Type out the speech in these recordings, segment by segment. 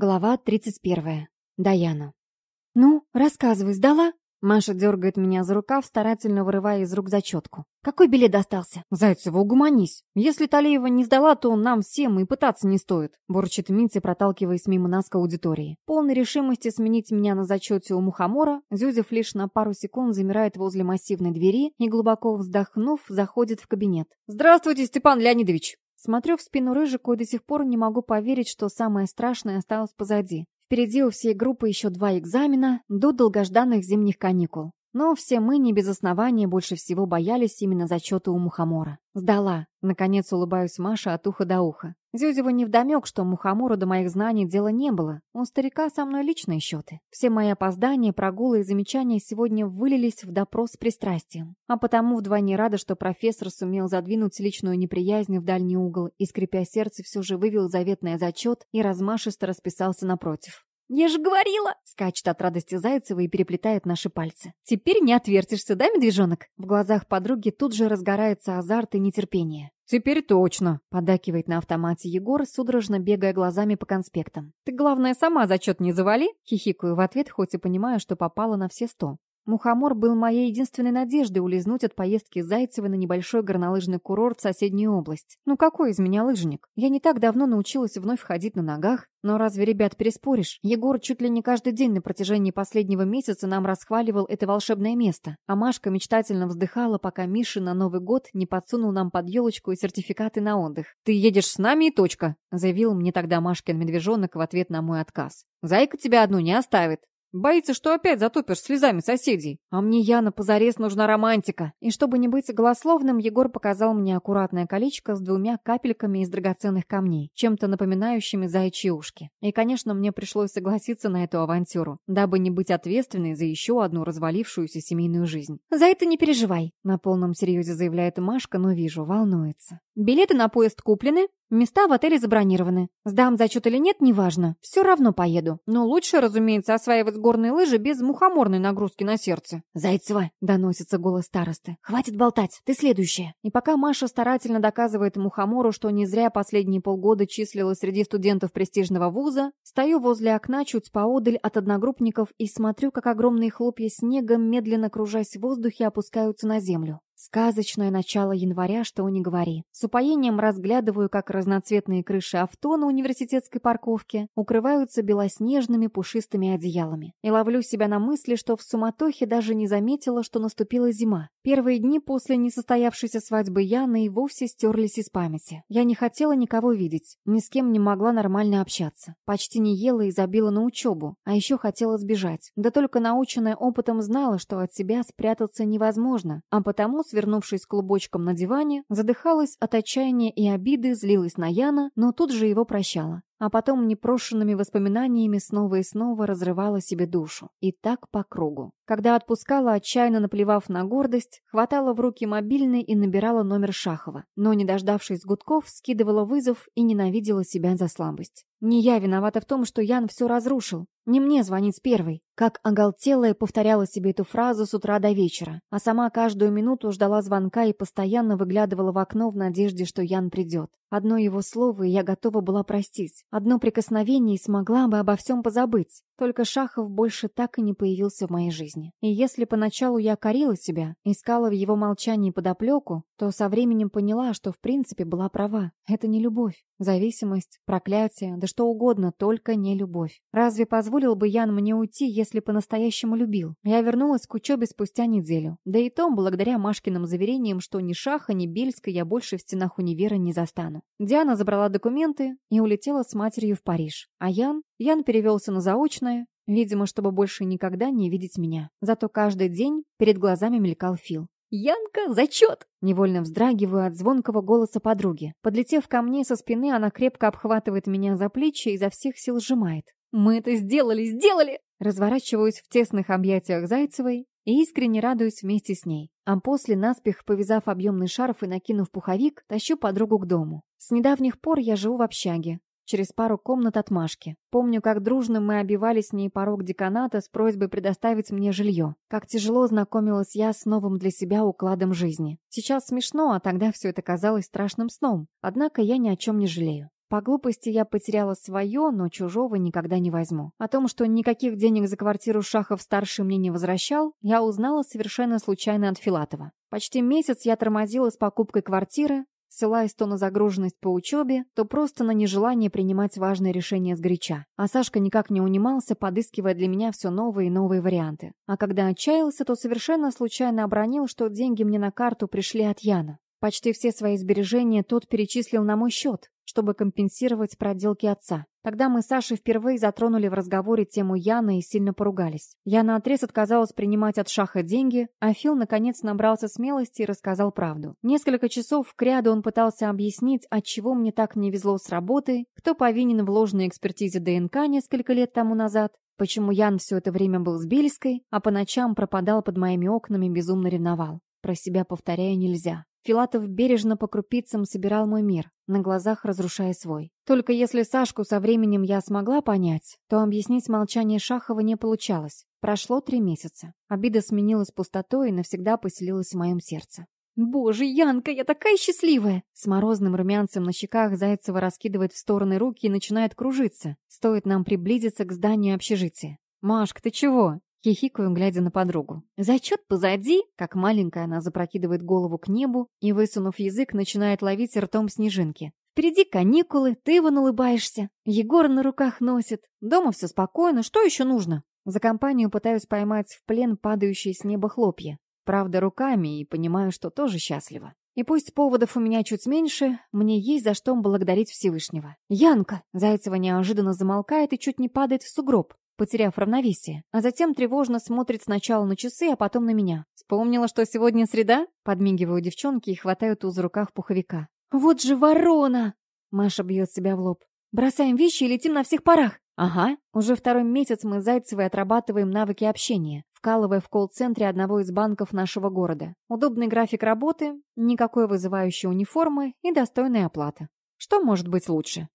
Глава 31. Даяна. «Ну, рассказывай, сдала?» Маша дергает меня за рукав, старательно вырывая из рук зачетку. «Какой билет достался?» «Зайцева, угомонись. Если Талеева не сдала, то нам всем и пытаться не стоит», бурчит Митя, проталкиваясь мимо нас к аудитории. Полной решимости сменить меня на зачете у мухомора, Зюзев лишь на пару секунд замирает возле массивной двери и, глубоко вздохнув, заходит в кабинет. «Здравствуйте, Степан Леонидович!» Смотрю в спину Рыжику и до сих пор не могу поверить, что самое страшное осталось позади. Впереди у всей группы еще два экзамена до долгожданных зимних каникул. Но все мы не без основания больше всего боялись именно зачета у Мухомора. Сдала. Наконец улыбаюсь Маше от уха до уха. Зюзева невдомек, что Мухомору до моих знаний дела не было. У старика со мной личные счеты. Все мои опоздания, прогулы и замечания сегодня вылились в допрос с пристрастием. А потому вдвойне рада, что профессор сумел задвинуть личную неприязнь в дальний угол и, скрипя сердце, все же вывел заветный зачет и размашисто расписался напротив. «Я же говорила!» — скачет от радости Зайцева и переплетает наши пальцы. «Теперь не отвертишься, да, медвежонок?» В глазах подруги тут же разгорается азарт и нетерпение. «Теперь точно!» — подакивает на автомате Егор, судорожно бегая глазами по конспектам. «Ты, главное, сама зачет не завали!» — хихикаю в ответ, хоть и понимаю, что попала на все сто. Мухомор был моей единственной надеждой улизнуть от поездки Зайцевой на небольшой горнолыжный курорт в соседнюю область. Ну какой из меня лыжник? Я не так давно научилась вновь ходить на ногах, но разве ребят переспоришь? Егор чуть ли не каждый день на протяжении последнего месяца нам расхваливал это волшебное место. А Машка мечтательно вздыхала, пока Миша на Новый год не подсунул нам под елочку и сертификаты на отдых. «Ты едешь с нами и точка», — заявил мне тогда Машкин медвежонок в ответ на мой отказ. «Зайка тебя одну не оставит. Боится, что опять затопишь слезами соседей. А мне, Яна, позарез нужна романтика. И чтобы не быть голословным, Егор показал мне аккуратное колечко с двумя капельками из драгоценных камней, чем-то напоминающими заячьи ушки. И, конечно, мне пришлось согласиться на эту авантюру, дабы не быть ответственной за еще одну развалившуюся семейную жизнь. «За это не переживай», — на полном серьезе заявляет Машка, но вижу, волнуется. «Билеты на поезд куплены, Места в отеле забронированы. Сдам зачет или нет, неважно. Все равно поеду. Но лучше, разумеется, осваивать горные лыжи без мухоморной нагрузки на сердце. «Зайцева!» — доносится голос старосты. «Хватит болтать, ты следующая». И пока Маша старательно доказывает мухомору, что не зря последние полгода числилась среди студентов престижного вуза, стою возле окна чуть поодаль от одногруппников и смотрю, как огромные хлопья снега, медленно кружась в воздухе, опускаются на землю. Сказочное начало января, что не говори. С упоением разглядываю, как разноцветные крыши авто на университетской парковке укрываются белоснежными пушистыми одеялами. И ловлю себя на мысли, что в суматохе даже не заметила, что наступила зима. Первые дни после несостоявшейся свадьбы Яны и вовсе стерлись из памяти. Я не хотела никого видеть, ни с кем не могла нормально общаться. Почти не ела и забила на учебу, а еще хотела сбежать. Да только наученная опытом знала, что от себя спрятаться невозможно, а потому свернувшись клубочком на диване, задыхалась от отчаяния и обиды, злилась на Яна, но тут же его прощала. А потом непрошенными воспоминаниями снова и снова разрывала себе душу. И так по кругу. Когда отпускала, отчаянно наплевав на гордость, хватала в руки мобильный и набирала номер Шахова. Но, не дождавшись гудков, скидывала вызов и ненавидела себя за слабость. Не я виновата в том, что Ян все разрушил. Не мне звонить с первой. Как оголтелая повторяла себе эту фразу с утра до вечера, а сама каждую минуту ждала звонка и постоянно выглядывала в окно в надежде, что Ян придет. Одно его слово, и я готова была простить. Одно прикосновение и смогла бы обо всем позабыть. Только Шахов больше так и не появился в моей жизни. И если поначалу я корила себя, искала в его молчании подоплеку, то со временем поняла, что в принципе была права. Это не любовь. Зависимость, проклятие, да что угодно, только не любовь. Разве позволил бы Ян мне уйти, если по-настоящему любил? Я вернулась к учебе спустя неделю. Да и то благодаря Машкиным заверениям, что ни Шаха, ни Бельска я больше в стенах универа не застану. Диана забрала документы и улетела с матерью в Париж. А Ян? Ян перевелся на заочное, видимо, чтобы больше никогда не видеть меня. Зато каждый день перед глазами мелькал Фил. «Янка, зачет!» Невольно вздрагиваю от звонкого голоса подруги. Подлетев ко мне со спины, она крепко обхватывает меня за плечи и изо всех сил сжимает. «Мы это сделали, сделали!» Разворачиваюсь в тесных объятиях Зайцевой и искренне радуюсь вместе с ней. А после, наспех повязав объемный шарф и накинув пуховик, тащу подругу к дому. С недавних пор я живу в общаге, через пару комнат от Машки. Помню, как дружно мы обивали с ней порог деканата с просьбой предоставить мне жилье. Как тяжело знакомилась я с новым для себя укладом жизни. Сейчас смешно, а тогда все это казалось страшным сном. Однако я ни о чем не жалею. По глупости я потеряла свое, но чужого никогда не возьму. О том, что никаких денег за квартиру Шахов-старший мне не возвращал, я узнала совершенно случайно от Филатова. Почти месяц я тормозила с покупкой квартиры, ссылаясь то на загруженность по учебе, то просто на нежелание принимать важные решения сгоряча. А Сашка никак не унимался, подыскивая для меня все новые и новые варианты. А когда отчаялся, то совершенно случайно обронил, что деньги мне на карту пришли от Яна. Почти все свои сбережения тот перечислил на мой счет, чтобы компенсировать проделки отца. Тогда мы с Сашей впервые затронули в разговоре тему Яны и сильно поругались. Я наотрез отказалась принимать от Шаха деньги, а Фил наконец набрался смелости и рассказал правду. Несколько часов к ряду он пытался объяснить, отчего мне так не везло с работой, кто повинен в ложной экспертизе ДНК несколько лет тому назад, почему Ян все это время был с Бельской, а по ночам пропадал под моими окнами безумно ревновал. Про себя повторяю нельзя. Филатов бережно по крупицам собирал мой мир, на глазах разрушая свой. Только если Сашку со временем я смогла понять, то объяснить молчание Шахова не получалось. Прошло три месяца. Обида сменилась пустотой и навсегда поселилась в моем сердце. «Боже, Янка, я такая счастливая!» С морозным румянцем на щеках Зайцева раскидывает в стороны руки и начинает кружиться. Стоит нам приблизиться к зданию общежития. «Машка, ты чего?» Хихикаю, глядя на подругу. Зачет позади, как маленькая она запрокидывает голову к небу и, высунув язык, начинает ловить ртом снежинки. Впереди каникулы, ты вон улыбаешься. Егор на руках носит. Дома все спокойно, что еще нужно? За компанию пытаюсь поймать в плен падающие с неба хлопья. Правда, руками, и понимаю, что тоже счастлива. И пусть поводов у меня чуть меньше, мне есть за что благодарить Всевышнего. «Янка!» Зайцева неожиданно замолкает и чуть не падает в сугроб потеряв равновесие, а затем тревожно смотрит сначала на часы, а потом на меня. «Вспомнила, что сегодня среда?» Подмигиваю девчонки и хватаю туз в руках пуховика. «Вот же ворона!» Маша бьет себя в лоб. «Бросаем вещи и летим на всех парах!» «Ага». Уже второй месяц мы Зайцевой отрабатываем навыки общения, вкалывая в колл-центре одного из банков нашего города. Удобный график работы, никакой вызывающей униформы и достойная оплата. Что может быть лучше?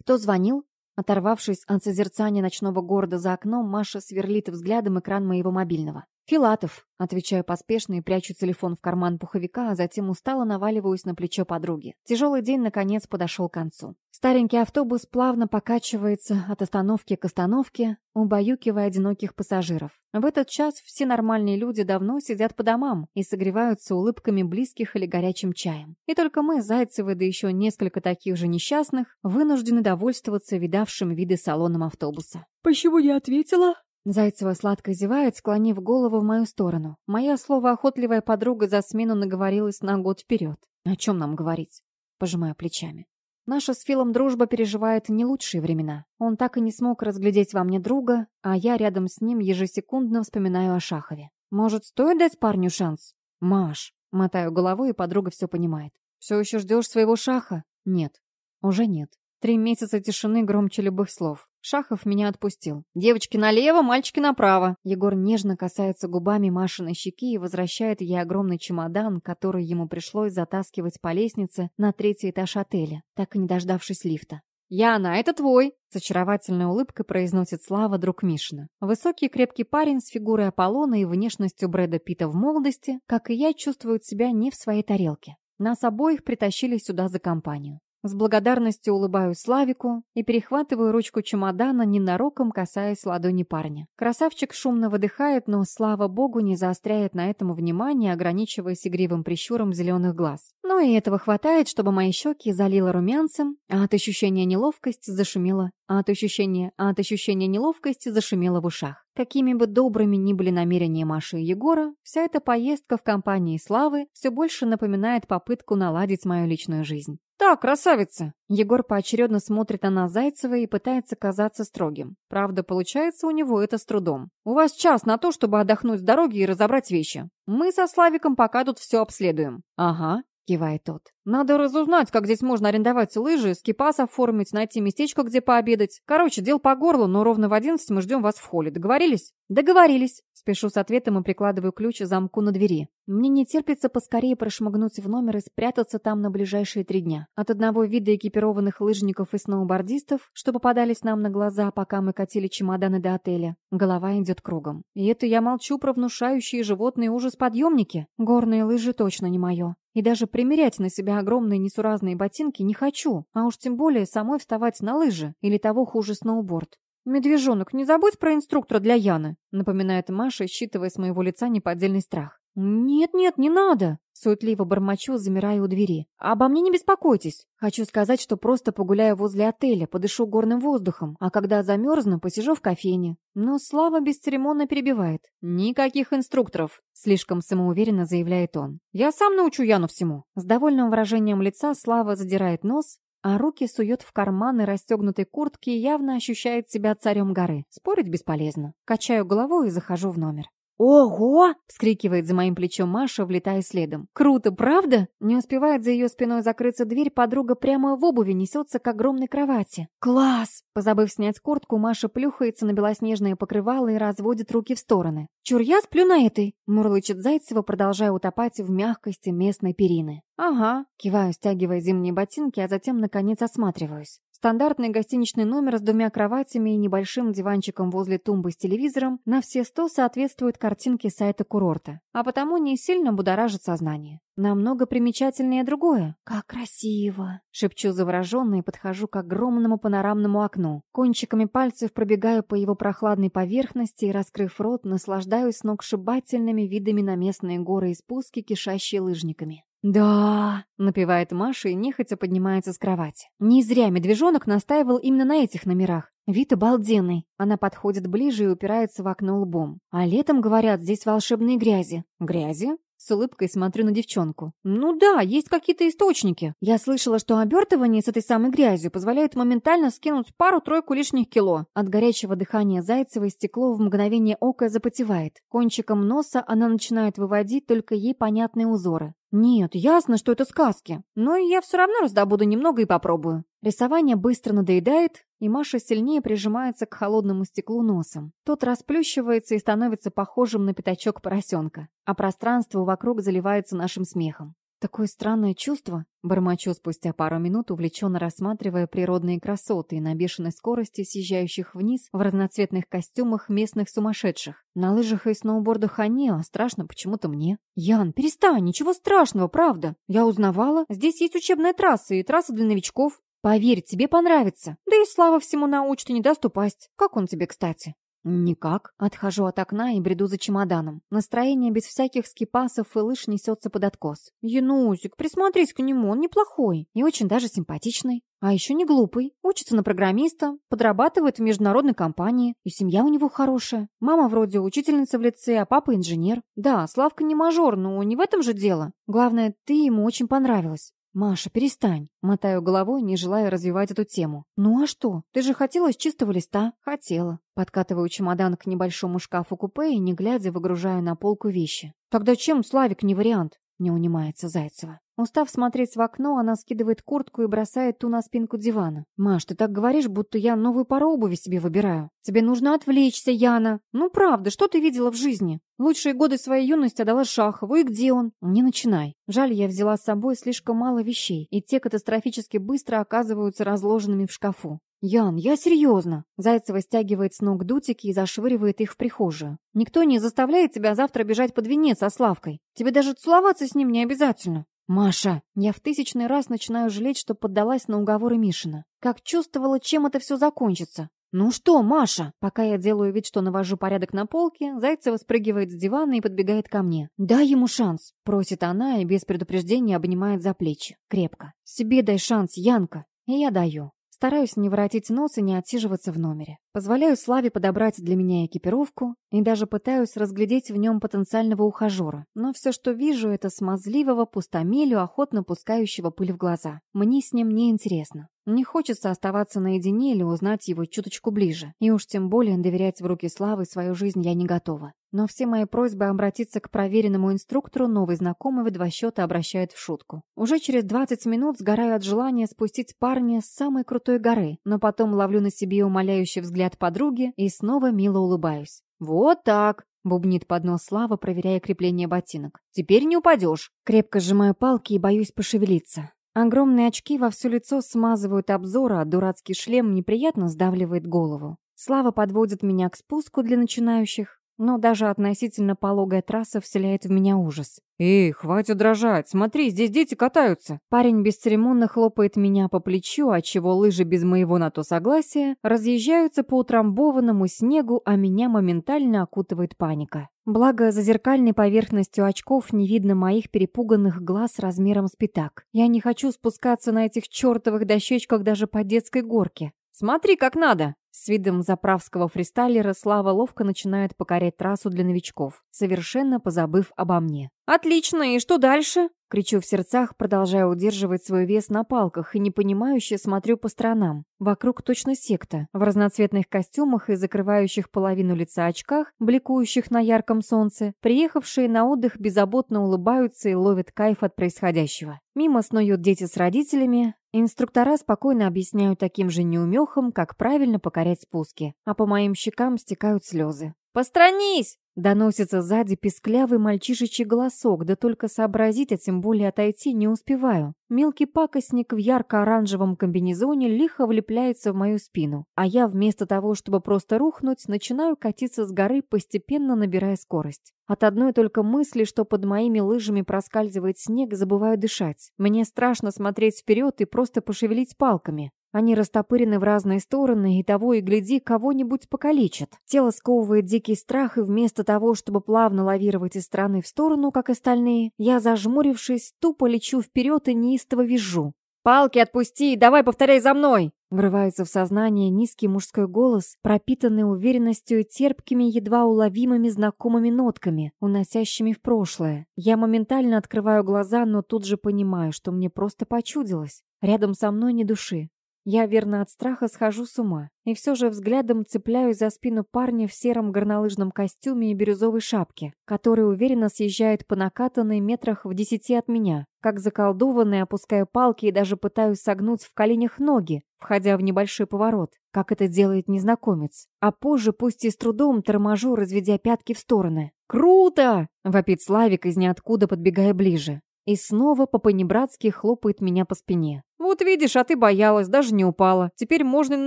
Кто звонил? Оторвавшись от созерцания ночного города за окном, Маша сверлит взглядом экран моего мобильного. «Филатов», — отвечаю поспешно и прячу телефон в карман пуховика, а затем устало наваливаюсь на плечо подруги. Тяжелый день, наконец, подошел к концу. Старенький автобус плавно покачивается от остановки к остановке, убаюкивая одиноких пассажиров. В этот час все нормальные люди давно сидят по домам и согреваются улыбками близких или горячим чаем. И только мы, Зайцевы, да еще несколько таких же несчастных, вынуждены довольствоваться видавшим виды салоном автобуса. «Почему не ответила?» Зайцева сладко зевает, склонив голову в мою сторону. Моя слово охотливая подруга за смену наговорилась на год вперед. О чем нам говорить? Пожимаю плечами. Наша с Филом дружба переживает не лучшие времена. Он так и не смог разглядеть во мне друга, а я рядом с ним ежесекундно вспоминаю о Шахове. Может, стоит дать парню шанс? Маш. Мотаю головой, и подруга все понимает. Все еще ждешь своего Шаха? Нет. Уже нет. Три месяца тишины громче любых слов. Шахов меня отпустил. «Девочки налево, мальчики направо!» Егор нежно касается губами Машиной щеки и возвращает ей огромный чемодан, который ему пришлось затаскивать по лестнице на третий этаж отеля, так и не дождавшись лифта. «Яна, это твой!» С очаровательной улыбкой произносит Слава, друг Мишина. Высокий крепкий парень с фигурой Аполлона и внешностью Брэда Питта в молодости, как и я, чувствует себя не в своей тарелке. Нас обоих притащили сюда за компанию. С благодарностью улыбаюсь Славику и перехватываю ручку чемодана, ненароком касаясь ладони парня. Красавчик шумно выдыхает, но, слава богу, не заостряет на этом внимание, ограничиваясь игривым прищуром зеленых глаз. Но и этого хватает, чтобы мои щеки залило румянцем, а от ощущения неловкости зашумело, а от ощущения, а от ощущения неловкости зашумело в ушах. Какими бы добрыми ни были намерения Маши и Егора, вся эта поездка в компании Славы все больше напоминает попытку наладить мою личную жизнь. «Так, красавица!» Егор поочередно смотрит на нас Зайцева и пытается казаться строгим. Правда, получается у него это с трудом. «У вас час на то, чтобы отдохнуть с дороги и разобрать вещи. Мы со Славиком пока тут все обследуем». «Ага», — кивает тот. «Надо разузнать, как здесь можно арендовать лыжи, скипас оформить, найти местечко, где пообедать. Короче, дел по горлу, но ровно в одиннадцать мы ждем вас в холле. Договорились?» «Договорились», — Спешу с ответом и прикладываю ключ к замку на двери. Мне не терпится поскорее прошмыгнуть в номер и спрятаться там на ближайшие три дня. От одного вида экипированных лыжников и сноубордистов, что попадались нам на глаза, пока мы катили чемоданы до отеля, голова идет кругом. И это я молчу про внушающие животные ужас подъемники. Горные лыжи точно не мое. И даже примерять на себя огромные несуразные ботинки не хочу, а уж тем более самой вставать на лыжи или того хуже сноуборд. «Медвежонок, не забудь про инструктора для Яны», напоминает Маша, считывая с моего лица неподдельный страх. «Нет-нет, не надо!» Суетливо бормочу, замирая у двери. «Обо мне не беспокойтесь. Хочу сказать, что просто погуляю возле отеля, подышу горным воздухом, а когда замерзну, посижу в кофейне». Но Слава бесцеремонно перебивает. «Никаких инструкторов», — слишком самоуверенно заявляет он. «Я сам научу Яну всему». С довольным выражением лица Слава задирает нос, а руки сует в карманы расстегнутой куртки и явно ощущает себя царем горы. Спорить бесполезно. Качаю головой и захожу в номер. «Ого!» — вскрикивает за моим плечом Маша, влетая следом. «Круто, правда?» Не успевает за ее спиной закрыться дверь, подруга прямо в обуви несется к огромной кровати. «Класс!» Позабыв снять куртку, Маша плюхается на белоснежное покрывало и разводит руки в стороны. «Чур, я сплю на этой!» — мурлычет Зайцева, продолжая утопать в мягкости местной перины. «Ага», — киваю, стягивая зимние ботинки, а затем, наконец, осматриваюсь. Стандартный гостиничный номер с двумя кроватями и небольшим диванчиком возле тумбы с телевизором на все сто соответствует картинке сайта курорта, а потому не сильно будоражит сознание. Намного примечательнее другое. «Как красиво!» — шепчу завороженно и подхожу к огромному панорамному окну. Кончиками пальцев пробегаю по его прохладной поверхности и, раскрыв рот, наслаждаюсь сногсшибательными видами на местные горы и спуски, кишащие лыжниками. «Да!» — напевает Маша и нехотя поднимается с кровати. Не зря медвежонок настаивал именно на этих номерах. Вид обалденный. Она подходит ближе и упирается в окно лбом. А летом, говорят, здесь волшебные грязи. Грязи? С улыбкой смотрю на девчонку. «Ну да, есть какие-то источники. Я слышала, что обертывание с этой самой грязью позволяет моментально скинуть пару-тройку лишних кило. От горячего дыхания Зайцевой стекло в мгновение ока запотевает. Кончиком носа она начинает выводить только ей понятные узоры. Нет, ясно, что это сказки. Но я все равно раздобуду немного и попробую. Рисование быстро надоедает, и Маша сильнее прижимается к холодному стеклу носом. Тот расплющивается и становится похожим на пятачок поросенка, а пространство вокруг заливается нашим смехом. Такое странное чувство, бормочу спустя пару минут, увлеченно рассматривая природные красоты на бешеной скорости съезжающих вниз в разноцветных костюмах местных сумасшедших. На лыжах и сноубордах они, а страшно почему-то мне. Ян, перестань, ничего страшного, правда. Я узнавала, здесь есть учебная трасса и трасса для новичков. Поверь, тебе понравится. Да и слава всему научит и не даст упасть. Как он тебе, кстати? «Никак». Отхожу от окна и бреду за чемоданом. Настроение без всяких скипасов и лыж несется под откос. «Янусик, присмотрись к нему, он неплохой и очень даже симпатичный. А еще не глупый. Учится на программиста, подрабатывает в международной компании, и семья у него хорошая. Мама вроде учительница в лице, а папа инженер. Да, Славка не мажор, но не в этом же дело. Главное, ты ему очень понравилась. «Маша, перестань!» Мотаю головой, не желая развивать эту тему. «Ну а что? Ты же хотела с чистого листа?» «Хотела». Подкатываю чемодан к небольшому шкафу-купе и, не глядя, выгружаю на полку вещи. «Тогда чем Славик не вариант?» Не унимается Зайцева. Устав смотреть в окно, она скидывает куртку и бросает ту на спинку дивана. «Маш, ты так говоришь, будто я новую пару обуви себе выбираю. Тебе нужно отвлечься, Яна. Ну правда, что ты видела в жизни? Лучшие годы своей юности отдала Шахову, и где он? Не начинай. Жаль, я взяла с собой слишком мало вещей, и те катастрофически быстро оказываются разложенными в шкафу. «Ян, я серьезно!» Зайцева стягивает с ног дутики и зашвыривает их в прихожую. «Никто не заставляет тебя завтра бежать под венец со Славкой. Тебе даже целоваться с ним не обязательно». «Маша!» Я в тысячный раз начинаю жалеть, что поддалась на уговоры Мишина. Как чувствовала, чем это все закончится. «Ну что, Маша?» Пока я делаю вид, что навожу порядок на полке, Зайцева спрыгивает с дивана и подбегает ко мне. «Дай ему шанс!» Просит она и без предупреждения обнимает за плечи. Крепко. «Себе дай шанс, Янка!» И я даю. Стараюсь не воротить нос и не отсиживаться в номере. Позволяю Славе подобрать для меня экипировку и даже пытаюсь разглядеть в нем потенциального ухажера. Но все, что вижу, это смазливого пустомелю, охотно пускающего пыль в глаза. Мне с ним не интересно. Не хочется оставаться наедине или узнать его чуточку ближе. И уж тем более доверять в руки Славы свою жизнь я не готова. Но все мои просьбы обратиться к проверенному инструктору новый знакомый в два счета обращает в шутку. Уже через 20 минут сгораю от желания спустить парня с самой крутой горы, но потом ловлю на себе умоляющий взгляд подруги и снова мило улыбаюсь. «Вот так!» Бубнит под нос Слава, проверяя крепление ботинок. «Теперь не упадешь!» Крепко сжимаю палки и боюсь пошевелиться. Огромные очки во все лицо смазывают обзор, а дурацкий шлем неприятно сдавливает голову. Слава подводит меня к спуску для начинающих, но даже относительно пологая трасса вселяет в меня ужас. «Эй, хватит дрожать! Смотри, здесь дети катаются!» Парень бесцеремонно хлопает меня по плечу, отчего лыжи без моего на то согласия разъезжаются по утрамбованному снегу, а меня моментально окутывает паника. Благо, за зеркальной поверхностью очков не видно моих перепуганных глаз размером с пятак. Я не хочу спускаться на этих чертовых дощечках даже по детской горке. «Смотри, как надо!» С видом заправского фристайлера Слава ловко начинает покорять трассу для новичков, совершенно позабыв обо мне. «Отлично, и что дальше?» Кричу в сердцах, продолжая удерживать свой вес на палках и непонимающе смотрю по сторонам. Вокруг точно секта. В разноцветных костюмах и закрывающих половину лица очках, бликующих на ярком солнце, приехавшие на отдых беззаботно улыбаются и ловят кайф от происходящего. Мимо снуют дети с родителями. Инструктора спокойно объясняют таким же неумехам, как правильно покорять спуски. А по моим щекам стекают слезы. «Постранись!» Доносится сзади писклявый мальчишечий голосок, да только сообразить, а тем более отойти, не успеваю. Мелкий пакостник в ярко-оранжевом комбинезоне лихо влепляется в мою спину, а я вместо того, чтобы просто рухнуть, начинаю катиться с горы, постепенно набирая скорость. От одной только мысли, что под моими лыжами проскальзывает снег, забываю дышать. Мне страшно смотреть вперед и просто пошевелить палками. Они растопырены в разные стороны, и того и гляди, кого-нибудь покалечат. Тело сковывает дикий страх, и вместо того, чтобы плавно лавировать из стороны в сторону, как остальные, я, зажмурившись, тупо лечу вперед и неистово вижу. «Палки отпусти! Давай повторяй за мной!» Врывается в сознание низкий мужской голос, пропитанный уверенностью и терпкими, едва уловимыми знакомыми нотками, уносящими в прошлое. Я моментально открываю глаза, но тут же понимаю, что мне просто почудилось. Рядом со мной ни души. Я, верно, от страха схожу с ума. И все же взглядом цепляюсь за спину парня в сером горнолыжном костюме и бирюзовой шапке, который уверенно съезжает по накатанной метрах в десяти от меня. Как заколдованный опускаю палки и даже пытаюсь согнуть в коленях ноги, входя в небольшой поворот, как это делает незнакомец. А позже, пусть и с трудом, торможу, разведя пятки в стороны. «Круто!» — вопит Славик из ниоткуда, подбегая ближе. И снова по-понебратски хлопает меня по спине. «Вот видишь, а ты боялась, даже не упала. Теперь можно на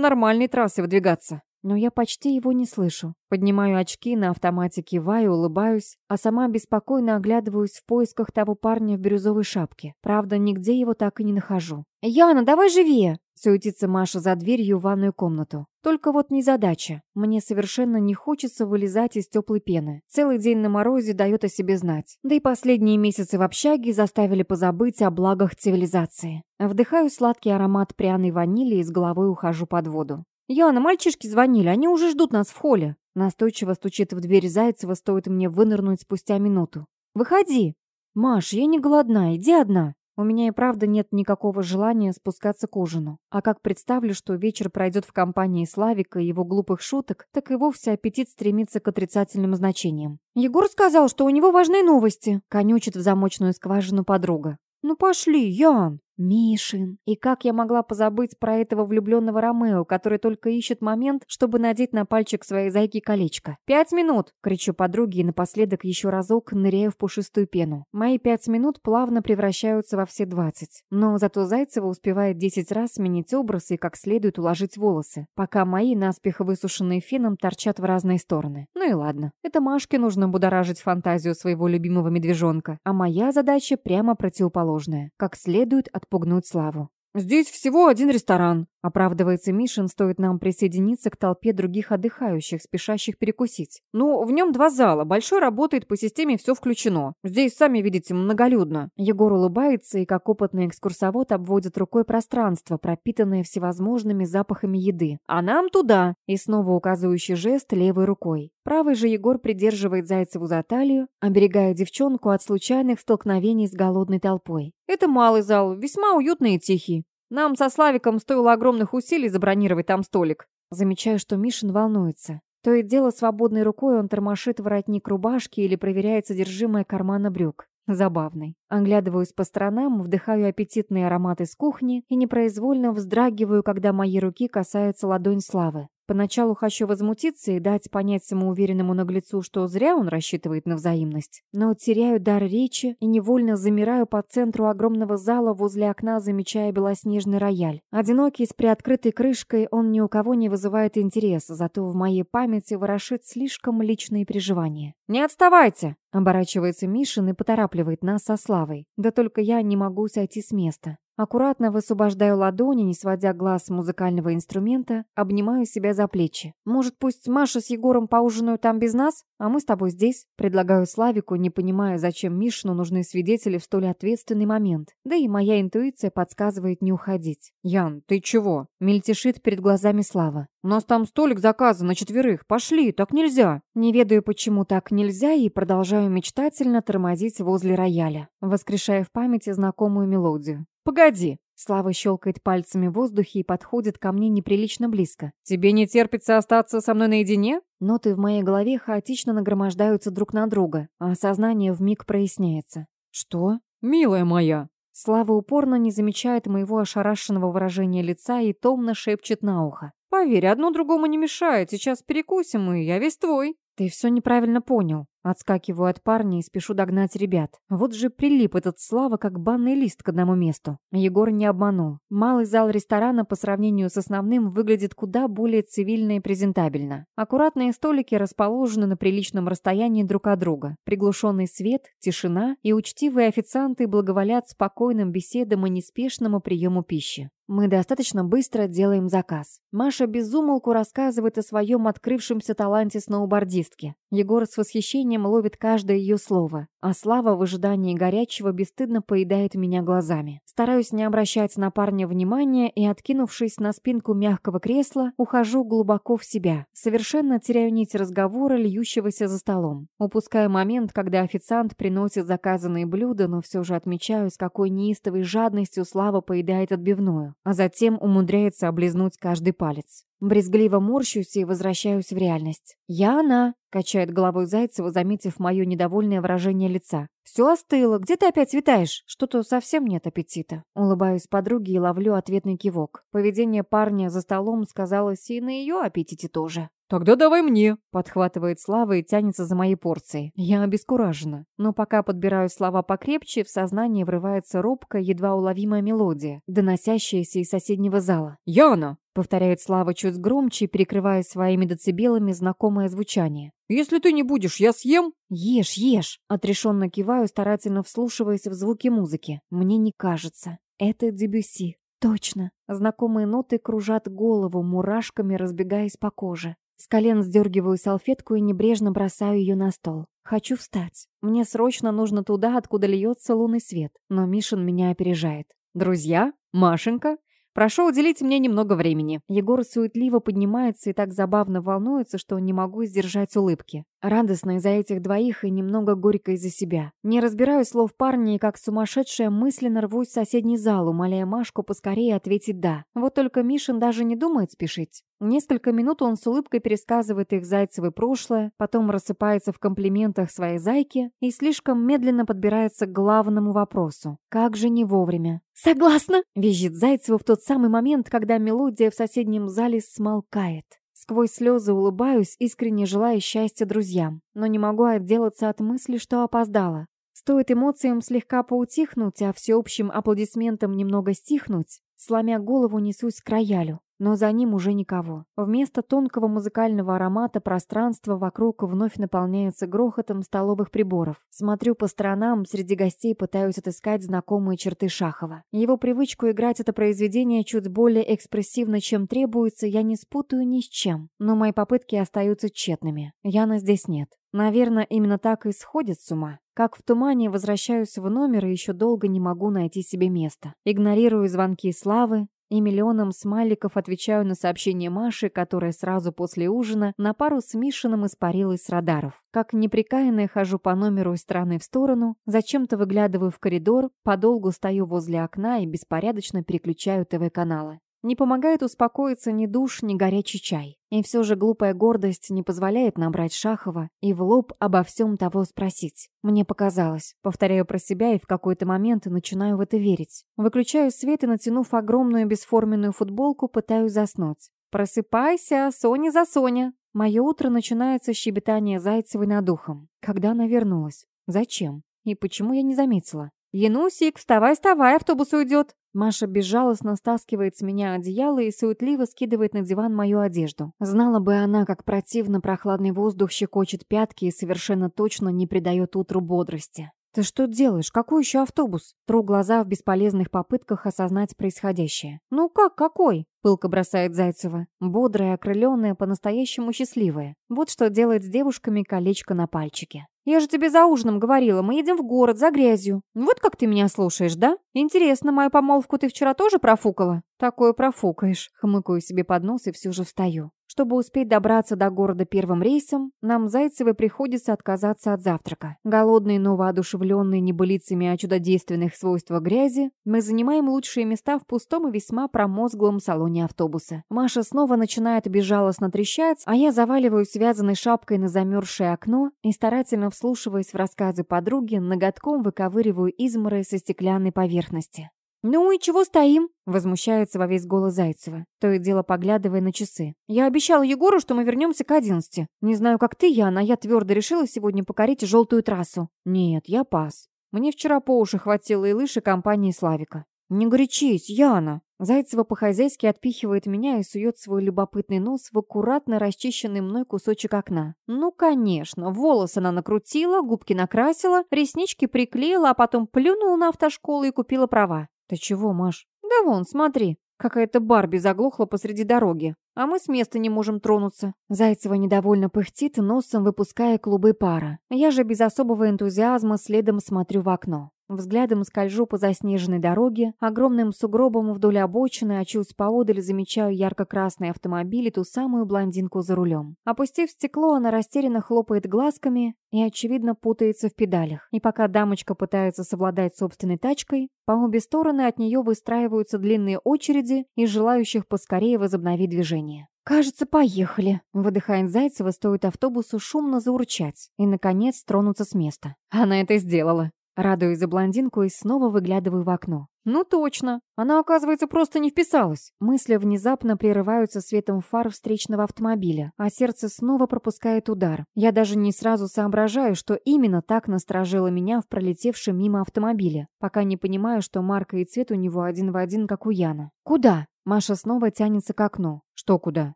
нормальной трассе выдвигаться». Но я почти его не слышу. Поднимаю очки, на автомате киваю, улыбаюсь, а сама беспокойно оглядываюсь в поисках того парня в бирюзовой шапке. Правда, нигде его так и не нахожу. «Яна, давай живее!» Суетится Маша за дверью в ванную комнату. Только вот незадача. Мне совершенно не хочется вылезать из теплой пены. Целый день на морозе дает о себе знать. Да и последние месяцы в общаге заставили позабыть о благах цивилизации. Вдыхаю сладкий аромат пряной ванили и с головой ухожу под воду. «Яна, мальчишки звонили, они уже ждут нас в холле». Настойчиво стучит в дверь Зайцева, стоит мне вынырнуть спустя минуту. «Выходи!» «Маш, я не голодна, иди одна». У меня и правда нет никакого желания спускаться к ужину. А как представлю, что вечер пройдет в компании Славика и его глупых шуток, так и вовсе аппетит стремится к отрицательным значениям. «Егор сказал, что у него важные новости», — конючит в замочную скважину подруга. «Ну пошли, Ян!» Мишин. И как я могла позабыть про этого влюбленного Ромео, который только ищет момент, чтобы надеть на пальчик своей зайки колечко. «Пять минут!» — кричу подруге и напоследок еще разок ныряю в пушистую пену. Мои пять минут плавно превращаются во все двадцать. Но зато Зайцева успевает десять раз сменить образ и как следует уложить волосы, пока мои, наспех высушенные феном, торчат в разные стороны. Ну и ладно. Это Машке нужно будоражить фантазию своего любимого медвежонка, а моя задача прямо противоположная. Как следует от отпугнуть Славу. «Здесь всего один ресторан», Оправдывается Мишин, стоит нам присоединиться к толпе других отдыхающих, спешащих перекусить. «Ну, в нем два зала. Большой работает по системе «все включено». Здесь, сами видите, многолюдно». Егор улыбается и, как опытный экскурсовод, обводит рукой пространство, пропитанное всевозможными запахами еды. «А нам туда!» И снова указывающий жест левой рукой. Правый же Егор придерживает Зайцеву за талию, оберегая девчонку от случайных столкновений с голодной толпой. «Это малый зал, весьма уютный и тихий. Нам со Славиком стоило огромных усилий забронировать там столик. Замечаю, что Мишин волнуется. То и дело свободной рукой он тормошит воротник рубашки или проверяет содержимое кармана брюк. Забавный. Оглядываюсь по сторонам, вдыхаю аппетитные ароматы с кухни и непроизвольно вздрагиваю, когда мои руки касаются ладонь Славы. Поначалу хочу возмутиться и дать понять самоуверенному наглецу, что зря он рассчитывает на взаимность. Но теряю дар речи и невольно замираю по центру огромного зала возле окна, замечая белоснежный рояль. Одинокий с приоткрытой крышкой, он ни у кого не вызывает интереса, зато в моей памяти ворошит слишком личные переживания. «Не отставайте!» — оборачивается Мишин и поторапливает нас со Славой. Да только я не могу сойти с места. Аккуратно высвобождаю ладони, не сводя глаз с музыкального инструмента, обнимаю себя за плечи. Может, пусть Маша с Егором поужинают там без нас, а мы с тобой здесь? Предлагаю Славику, не понимая, зачем Мишину нужны свидетели в столь ответственный момент. Да и моя интуиция подсказывает не уходить. «Ян, ты чего?» — мельтешит перед глазами Слава. «У нас там столик заказан на четверых. Пошли, так нельзя!» Не ведаю, почему так нельзя, и продолжаю мечтательно тормозить возле рояля, воскрешая в памяти знакомую мелодию. «Погоди!» Слава щелкает пальцами в воздухе и подходит ко мне неприлично близко. «Тебе не терпится остаться со мной наедине?» Ноты в моей голове хаотично нагромождаются друг на друга, а сознание вмиг проясняется. «Что?» «Милая моя!» Слава упорно не замечает моего ошарашенного выражения лица и томно шепчет на ухо. «Поверь, одно другому не мешает. Сейчас перекусим, и я весь твой». «Ты все неправильно понял». Отскакиваю от парня и спешу догнать ребят. Вот же прилип этот Слава, как банный лист к одному месту. Егор не обманул. Малый зал ресторана по сравнению с основным выглядит куда более цивильно и презентабельно. Аккуратные столики расположены на приличном расстоянии друг от друга. Приглушенный свет, тишина и учтивые официанты благоволят спокойным беседам и неспешному приему пищи. Мы достаточно быстро делаем заказ. Маша безумолку рассказывает о своем открывшемся таланте сноубордистки. Егор с восхищением ловит каждое ее слово, а Слава в ожидании горячего бесстыдно поедает меня глазами. Стараюсь не обращать на парня внимания и, откинувшись на спинку мягкого кресла, ухожу глубоко в себя. Совершенно теряю нить разговора, льющегося за столом. Упускаю момент, когда официант приносит заказанные блюда, но все же отмечаю, с какой неистовой жадностью Слава поедает отбивную, а затем умудряется облизнуть каждый палец. Брезгливо морщусь и возвращаюсь в реальность. «Я она!» — качает головой Зайцева, заметив мое недовольное выражение лица. «Все остыло. Где ты опять витаешь? Что-то совсем нет аппетита». Улыбаюсь подруге и ловлю ответный кивок. Поведение парня за столом сказалось и на ее аппетите тоже. «Тогда давай мне!» — подхватывает Слава и тянется за моей порцией. Я обескуражена. Но пока подбираю слова покрепче, в сознание врывается робкая, едва уловимая мелодия, доносящаяся из соседнего зала. «Яна!» — повторяет Слава чуть громче, перекрывая своими децибелами знакомое звучание. «Если ты не будешь, я съем?» «Ешь, ешь!» — отрешенно киваю, старательно вслушиваясь в звуки музыки. «Мне не кажется. Это Дебюсси. Точно. Знакомые ноты кружат голову, мурашками разбегаясь по коже. С колен сдергиваю салфетку и небрежно бросаю ее на стол. Хочу встать. Мне срочно нужно туда, откуда льется лунный свет. Но Мишин меня опережает. «Друзья? Машенька? Прошу уделить мне немного времени». Егор суетливо поднимается и так забавно волнуется, что не могу сдержать улыбки. Радостно из-за этих двоих и немного горько из-за себя. Не разбираю слов парня и как сумасшедшая мысленно рвусь в соседний зал, умоляя Машку поскорее ответить «да». Вот только Мишин даже не думает спешить. Несколько минут он с улыбкой пересказывает их Зайцевой прошлое, потом рассыпается в комплиментах своей зайке и слишком медленно подбирается к главному вопросу. Как же не вовремя? «Согласна!» — визжит Зайцева в тот самый момент, когда мелодия в соседнем зале смолкает. Сквозь слезы улыбаюсь, искренне желая счастья друзьям, но не могу отделаться от мысли, что опоздала. Стоит эмоциям слегка поутихнуть, а всеобщим аплодисментам немного стихнуть, сломя голову несусь к роялю. Но за ним уже никого. Вместо тонкого музыкального аромата пространство вокруг вновь наполняется грохотом столовых приборов. Смотрю по сторонам, среди гостей пытаюсь отыскать знакомые черты Шахова. Его привычку играть это произведение чуть более экспрессивно, чем требуется, я не спутаю ни с чем. Но мои попытки остаются тщетными. Яна здесь нет. Наверное, именно так и сходит с ума. Как в тумане возвращаюсь в номер и еще долго не могу найти себе места. Игнорирую звонки Славы, и миллионом смайликов отвечаю на сообщение Маши, которая сразу после ужина на пару с Мишиным испарилась с радаров. Как неприкаянная хожу по номеру из стороны в сторону, зачем-то выглядываю в коридор, подолгу стою возле окна и беспорядочно переключаю ТВ-каналы. Не помогает успокоиться ни душ, ни горячий чай. И все же глупая гордость не позволяет набрать Шахова и в лоб обо всем того спросить. Мне показалось. Повторяю про себя и в какой-то момент начинаю в это верить. Выключаю свет и, натянув огромную бесформенную футболку, пытаюсь заснуть. Просыпайся, Соня за Соня. Мое утро начинается с щебетания Зайцевой над ухом. Когда она вернулась? Зачем? И почему я не заметила? «Янусик, вставай, вставай, автобус уйдет!» Маша безжалостно стаскивает с меня одеяло и суетливо скидывает на диван мою одежду. Знала бы она, как противно прохладный воздух щекочет пятки и совершенно точно не придает утру бодрости. «Ты что делаешь? Какой еще автобус?» Тру глаза в бесполезных попытках осознать происходящее. «Ну как, какой?» — пылко бросает Зайцева. Бодрая, окрыленная, по-настоящему счастливая. Вот что делает с девушками колечко на пальчике. «Я же тебе за ужином говорила, мы едем в город за грязью. Вот как ты меня слушаешь, да? Интересно, мою помолвку ты вчера тоже профукала?» «Такое профукаешь», — хмыкаю себе под нос и все же встаю. Чтобы успеть добраться до города первым рейсом, нам Зайцевой приходится отказаться от завтрака. Голодные, но воодушевленные небылицами о чудодейственных свойствах грязи, мы занимаем лучшие места в пустом и весьма промозглом салоне автобуса. Маша снова начинает безжалостно трещать, а я заваливаюсь связанной шапкой на замерзшее окно и, старательно вслушиваясь в рассказы подруги, ноготком выковыриваю изморы со стеклянной поверхности. «Ну и чего стоим?» — возмущается во весь голос Зайцева, то и дело поглядывая на часы. «Я обещала Егору, что мы вернемся к одиннадцати. Не знаю, как ты, Яна, а я твердо решила сегодня покорить желтую трассу. Нет, я пас. Мне вчера по уши хватило и лыжи компании Славика. Не горячись, Яна!» Зайцева по-хозяйски отпихивает меня и сует свой любопытный нос в аккуратно расчищенный мной кусочек окна. Ну, конечно, волосы она накрутила, губки накрасила, реснички приклеила, а потом плюнула на автошколу и купила права. «Ты чего, Маш?» «Да вон, смотри, какая-то Барби заглохла посреди дороги, а мы с места не можем тронуться». Зайцева недовольно пыхтит, носом выпуская клубы пара. Я же без особого энтузиазма следом смотрю в окно. Взглядом скольжу по заснеженной дороге, огромным сугробом вдоль обочины, а чуть поодаль замечаю ярко-красный автомобиль и ту самую блондинку за рулем. Опустив стекло, она растерянно хлопает глазками и, очевидно, путается в педалях. И пока дамочка пытается совладать собственной тачкой, по обе стороны от нее выстраиваются длинные очереди и желающих поскорее возобновить движение. «Кажется, поехали», — выдыхает Зайцева, стоит автобусу шумно заурчать и, наконец, тронуться с места. Она это сделала. Радуюсь за блондинку и снова выглядываю в окно. Ну точно, она, оказывается, просто не вписалась. Мысли внезапно прерываются светом фар встречного автомобиля, а сердце снова пропускает удар. Я даже не сразу соображаю, что именно так насторожило меня в пролетевшем мимо автомобиле, пока не понимаю, что марка и цвет у него один в один, как у Яна. «Куда?» Маша снова тянется к окну. «Что куда?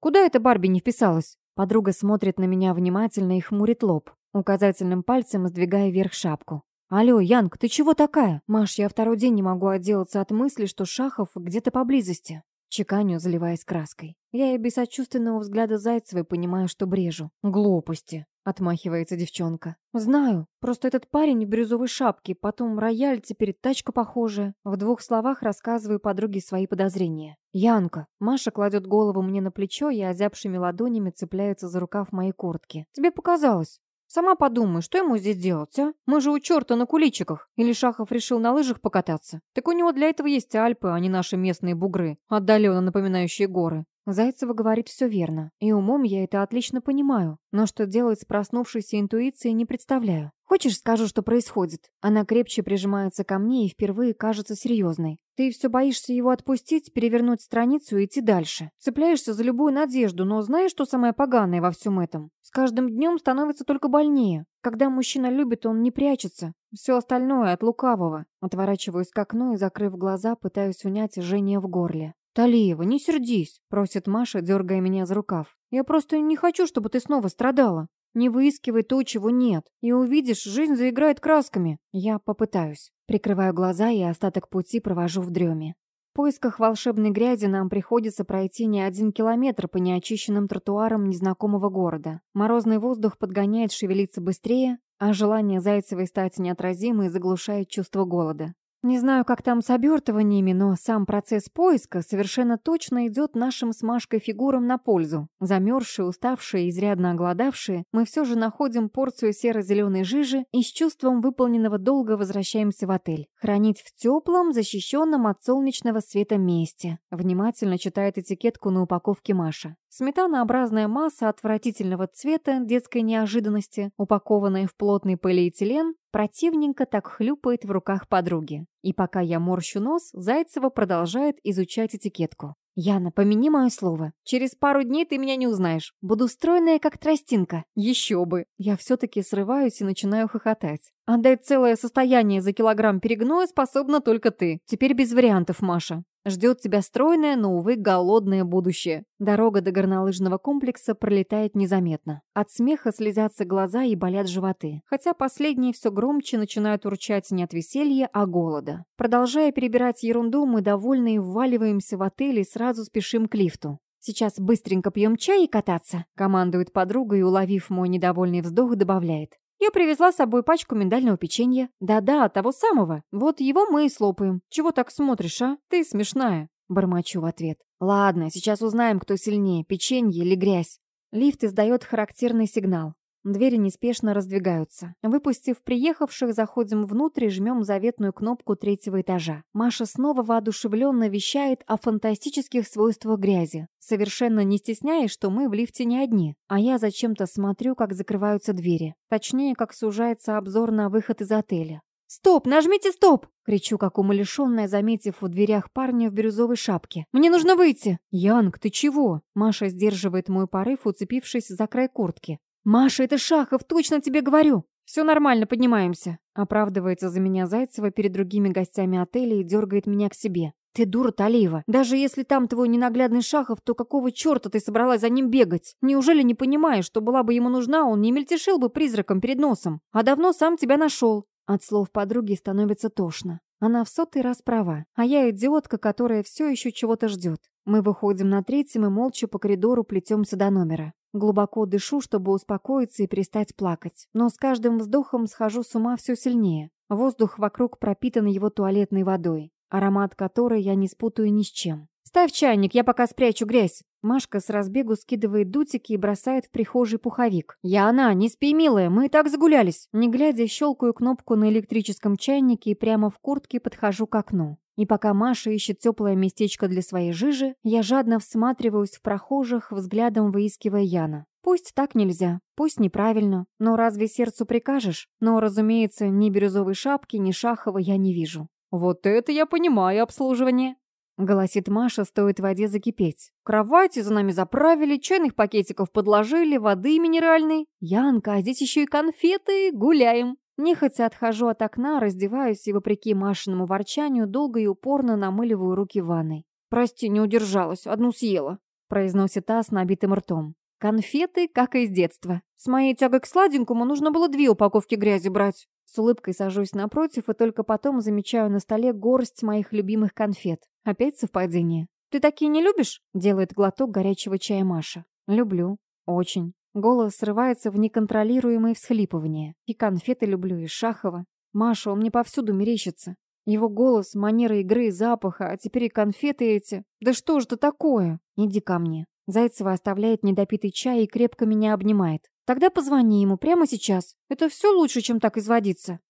Куда эта Барби не вписалась?» Подруга смотрит на меня внимательно и хмурит лоб, указательным пальцем сдвигая вверх шапку. «Алло, Янг, ты чего такая?» «Маш, я второй день не могу отделаться от мысли, что Шахов где-то поблизости». Чеканю, заливаясь краской. Я и без сочувственного взгляда Зайцевой понимаю, что брежу. «Глупости», — отмахивается девчонка. «Знаю. Просто этот парень в бирюзовой шапке, потом рояль, теперь тачка похожая». В двух словах рассказываю подруге свои подозрения. «Янка». Маша кладет голову мне на плечо и озябшими ладонями цепляется за рукав моей куртки. «Тебе показалось. Сама подумай, что ему здесь делать, а? Мы же у черта на куличиках. Или Шахов решил на лыжах покататься? Так у него для этого есть Альпы, а не наши местные бугры, отдаленно напоминающие горы. Зайцева говорит все верно, и умом я это отлично понимаю, но что делать с проснувшейся интуицией не представляю. Хочешь, скажу, что происходит? Она крепче прижимается ко мне и впервые кажется серьезной. Ты все боишься его отпустить, перевернуть страницу и идти дальше. Цепляешься за любую надежду, но знаешь, что самое поганое во всем этом? С каждым днем становится только больнее. Когда мужчина любит, он не прячется. Все остальное от лукавого. Отворачиваюсь к окну и, закрыв глаза, пытаюсь унять жжение в горле. «Талиева, не сердись», — просит Маша, дергая меня за рукав. «Я просто не хочу, чтобы ты снова страдала. Не выискивай то, чего нет. И увидишь, жизнь заиграет красками. Я попытаюсь. Прикрываю глаза и остаток пути провожу в дреме. В поисках волшебной грязи нам приходится пройти не один километр по неочищенным тротуарам незнакомого города. Морозный воздух подгоняет шевелиться быстрее, а желание Зайцевой стать неотразимой заглушает чувство голода. Не знаю, как там с обертываниями, но сам процесс поиска совершенно точно идет нашим с Машкой фигурам на пользу. Замерзшие, уставшие, изрядно оголодавшие, мы все же находим порцию серо-зеленой жижи и с чувством выполненного долга возвращаемся в отель. Хранить в теплом, защищенном от солнечного света месте. Внимательно читает этикетку на упаковке Маша. Сметанообразная масса отвратительного цвета, детской неожиданности, упакованная в плотный полиэтилен, Противненько так хлюпает в руках подруги. И пока я морщу нос, Зайцева продолжает изучать этикетку. «Яна, помяни мое слово. Через пару дней ты меня не узнаешь. Буду стройная, как тростинка». «Еще бы!» Я все-таки срываюсь и начинаю хохотать. «Отдать целое состояние за килограмм перегноя способна только ты. Теперь без вариантов, Маша. Ждет тебя стройное, но, увы, голодное будущее. Дорога до горнолыжного комплекса пролетает незаметно. От смеха слезятся глаза и болят животы. Хотя последние все громче начинают урчать не от веселья, а голода. Продолжая перебирать ерунду, мы довольные вваливаемся в отель и сразу спешим к лифту. «Сейчас быстренько пьем чай и кататься», — командует подруга и, уловив мой недовольный вздох, добавляет. Я привезла с собой пачку миндального печенья. Да-да, того самого. Вот его мы и слопаем. Чего так смотришь, а? Ты смешная. Бормочу в ответ. Ладно, сейчас узнаем, кто сильнее, печенье или грязь. Лифт издает характерный сигнал. Двери неспешно раздвигаются. Выпустив приехавших, заходим внутрь и жмем заветную кнопку третьего этажа. Маша снова воодушевленно вещает о фантастических свойствах грязи, совершенно не стесняясь, что мы в лифте не одни. А я зачем-то смотрю, как закрываются двери. Точнее, как сужается обзор на выход из отеля. «Стоп! Нажмите стоп!» — кричу, как умалишенная, заметив в дверях парня в бирюзовой шапке. «Мне нужно выйти!» «Янг, ты чего?» Маша сдерживает мой порыв, уцепившись за край куртки. «Маша, это Шахов, точно тебе говорю!» «Все нормально, поднимаемся!» Оправдывается за меня Зайцева перед другими гостями отеля и дергает меня к себе. «Ты дура, Талиева. Даже если там твой ненаглядный Шахов, то какого черта ты собралась за ним бегать? Неужели не понимаешь, что была бы ему нужна, он не мельтешил бы призраком перед носом, а давно сам тебя нашел?» От слов подруги становится тошно. Она в сотый раз права, а я идиотка, которая все еще чего-то ждет. Мы выходим на третьем и молча по коридору плетемся до номера. Глубоко дышу, чтобы успокоиться и перестать плакать. Но с каждым вздохом схожу с ума все сильнее. Воздух вокруг пропитан его туалетной водой, аромат которой я не спутаю ни с чем. «Ставь чайник, я пока спрячу грязь». Машка с разбегу скидывает дутики и бросает в прихожий пуховик. «Я она, не спи, милая, мы и так загулялись». Не глядя, щелкаю кнопку на электрическом чайнике и прямо в куртке подхожу к окну. И пока Маша ищет теплое местечко для своей жижи, я жадно всматриваюсь в прохожих, взглядом выискивая Яна. Пусть так нельзя, пусть неправильно, но разве сердцу прикажешь? Но, разумеется, ни бирюзовой шапки, ни Шахова я не вижу. «Вот это я понимаю обслуживание!» Голосит Маша, стоит воде закипеть. Кровати за нами заправили, чайных пакетиков подложили, воды минеральной. Янка, а здесь еще и конфеты, гуляем. Нехотя отхожу от окна, раздеваюсь и, вопреки Машиному ворчанию, долго и упорно намыливаю руки ванной. «Прости, не удержалась, одну съела», — произносит та с набитым ртом. «Конфеты, как и из детства. С моей тягой к сладенькому нужно было две упаковки грязи брать». С улыбкой сажусь напротив и только потом замечаю на столе горсть моих любимых конфет. Опять совпадение. «Ты такие не любишь?» — делает глоток горячего чая Маша. «Люблю. Очень. Голос срывается в неконтролируемые всхлипывания. И конфеты люблю, и Шахова. Маша, он мне повсюду мерещится. Его голос, манера игры, запаха, а теперь и конфеты эти. Да что же это такое? Иди ко мне. Зайцева оставляет недопитый чай и крепко меня обнимает. Тогда позвони ему прямо сейчас. Это все лучше, чем так изводиться.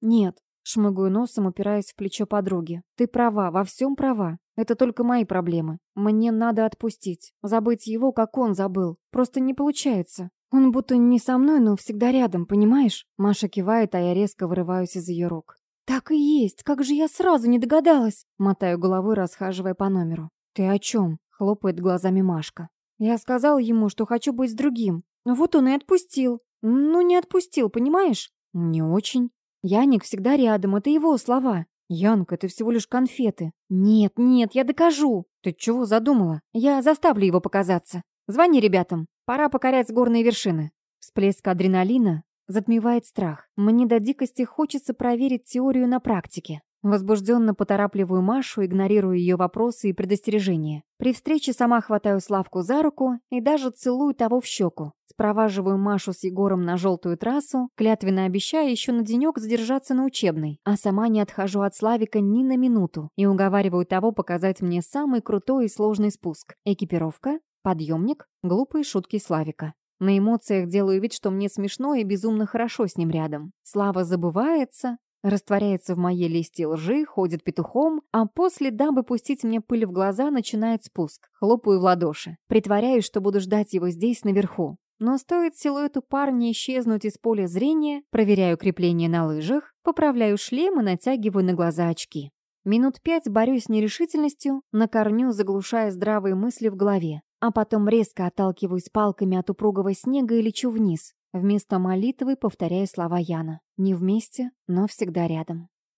Нет. Шмыгаю носом, упираясь в плечо подруги. Ты права, во всем права. Это только мои проблемы. Мне надо отпустить. Забыть его, как он забыл. Просто не получается. Он будто не со мной, но всегда рядом, понимаешь? Маша кивает, а я резко вырываюсь из ее рук. «Так и есть! Как же я сразу не догадалась!» Мотаю головой, расхаживая по номеру. «Ты о чем?» — хлопает глазами Машка. «Я сказал ему, что хочу быть с другим. Вот он и отпустил. Ну, не отпустил, понимаешь?» «Не очень. Яник всегда рядом, это его слова. «Янка, это всего лишь конфеты». «Нет, нет, я докажу». «Ты чего задумала?» «Я заставлю его показаться. Звони ребятам. Пора покорять горные вершины». Всплеск адреналина затмевает страх. Мне до дикости хочется проверить теорию на практике. Возбужденно поторапливаю Машу, игнорируя ее вопросы и предостережения. При встрече сама хватаю Славку за руку и даже целую того в щеку. Спроваживаю Машу с Егором на желтую трассу, клятвенно обещая еще на денек задержаться на учебной, а сама не отхожу от Славика ни на минуту и уговариваю того показать мне самый крутой и сложный спуск. Экипировка, подъемник, глупые шутки Славика. На эмоциях делаю вид, что мне смешно и безумно хорошо с ним рядом. Слава забывается, Растворяется в моей листе лжи, ходит петухом, а после, дабы пустить мне пыль в глаза, начинает спуск. Хлопаю в ладоши. Притворяюсь, что буду ждать его здесь, наверху. Но стоит силуэту парня исчезнуть из поля зрения, проверяю крепление на лыжах, поправляю шлем и натягиваю на глаза очки. Минут пять борюсь с нерешительностью, на корню заглушая здравые мысли в голове, а потом резко отталкиваюсь палками от упругого снега и лечу вниз. Вместо молитвы повторяю слова Яна. Не вместе, но всегда рядом.